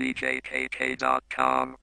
djkk.com.